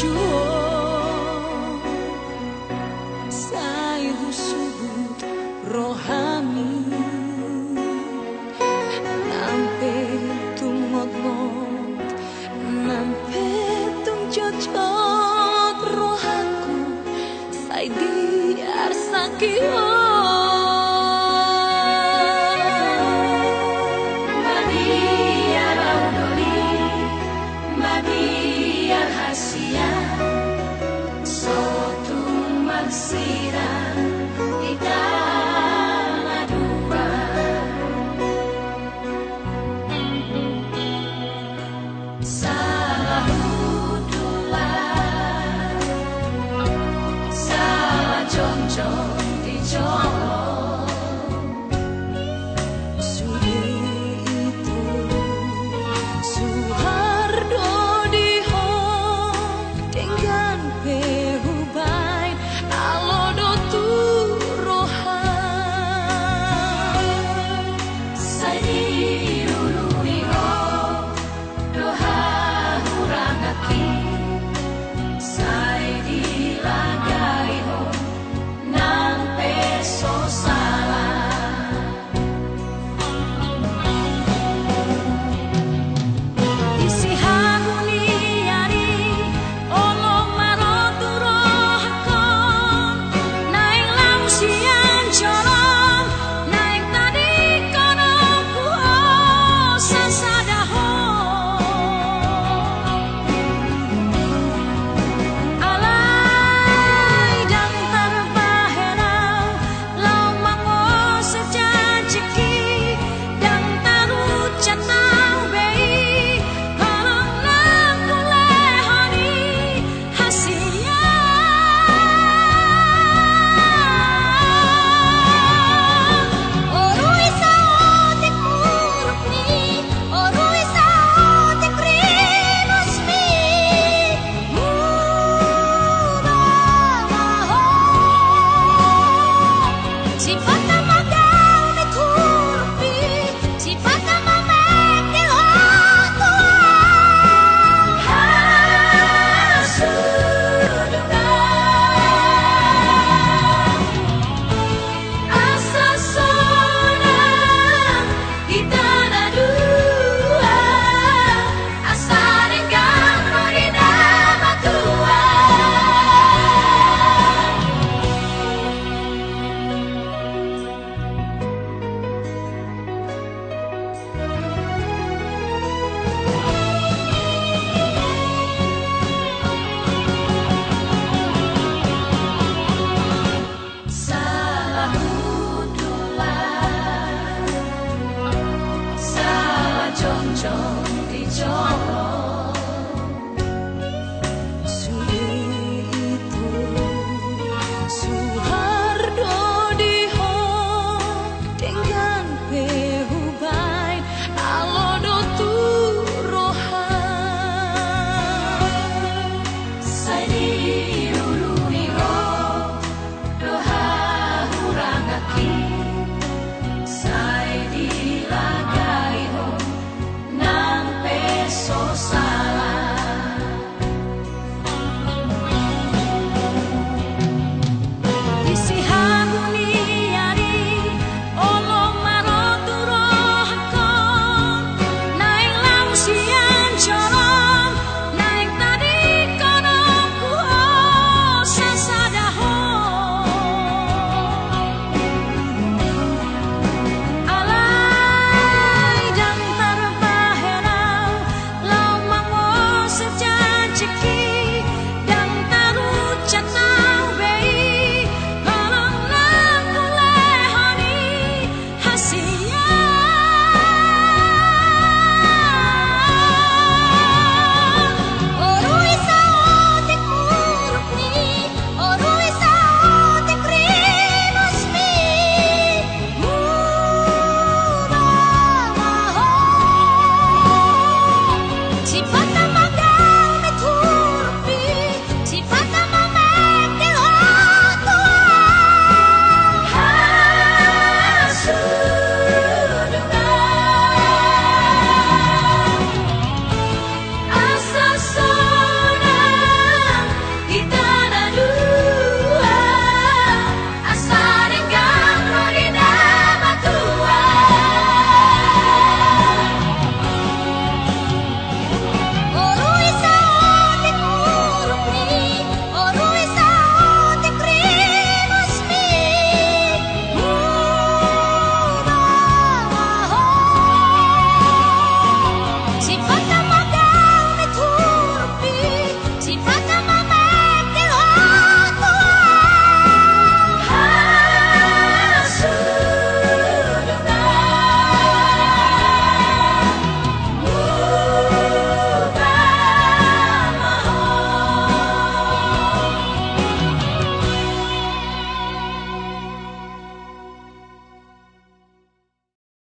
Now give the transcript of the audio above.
祝我中的中。心中的酒